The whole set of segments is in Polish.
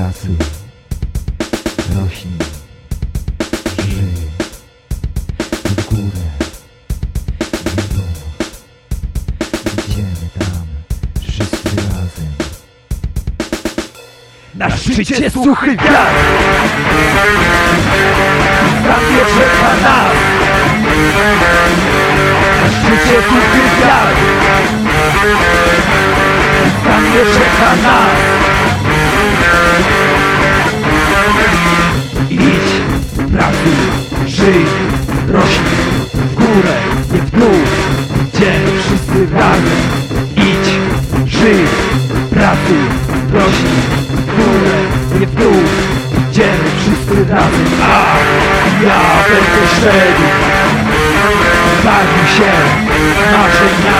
Pracuj, rośnij, żyj w górę, w dół. Idziemy tam, wszyscy razem. Na szczycie suchy wiatr! Nie czeka nas! Na szczycie suchy wiatr! Nie czeka nas Idź, pracuj, żyj, rośnij W górę, nie w dół Idziemy wszyscy razem Idź, żyj, pracuj, rośnij W górę, nie w dół Idziemy wszyscy razem. A ja będę szedł. Bawił się marzeniami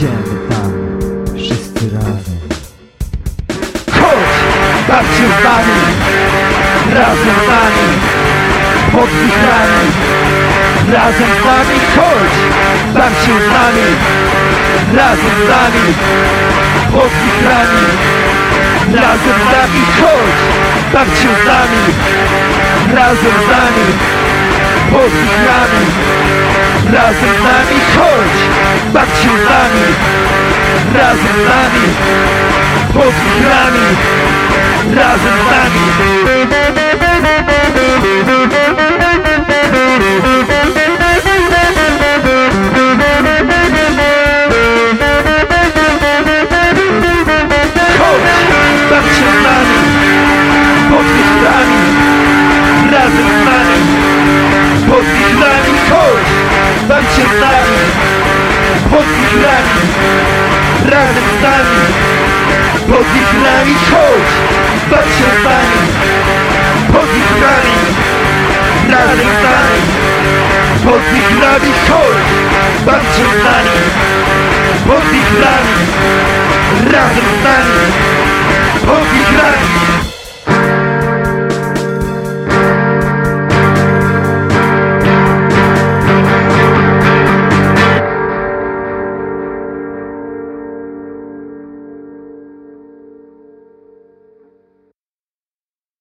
Idziemy tam, wszyscy razem. Chodź, baw się z nami, razem z nami, pod wichrami. Razem z nami, chodź, baw się z nami, razem z nami, pod wichrami. Razem z nami, chodź, baw się z nami, razem z nami, pod wichrami. Razem z nami, chodź, baw się z nami, razem z nami, pod wichrami. Razem z nami. Wichrami. Razem z nami, pod wichrami. Chodź, baw się z nami, pod wichrami. Razem z nami, pod wichrami. Chodź, baw się z nami, pod wichrami. Razem z nami, pod wichrami.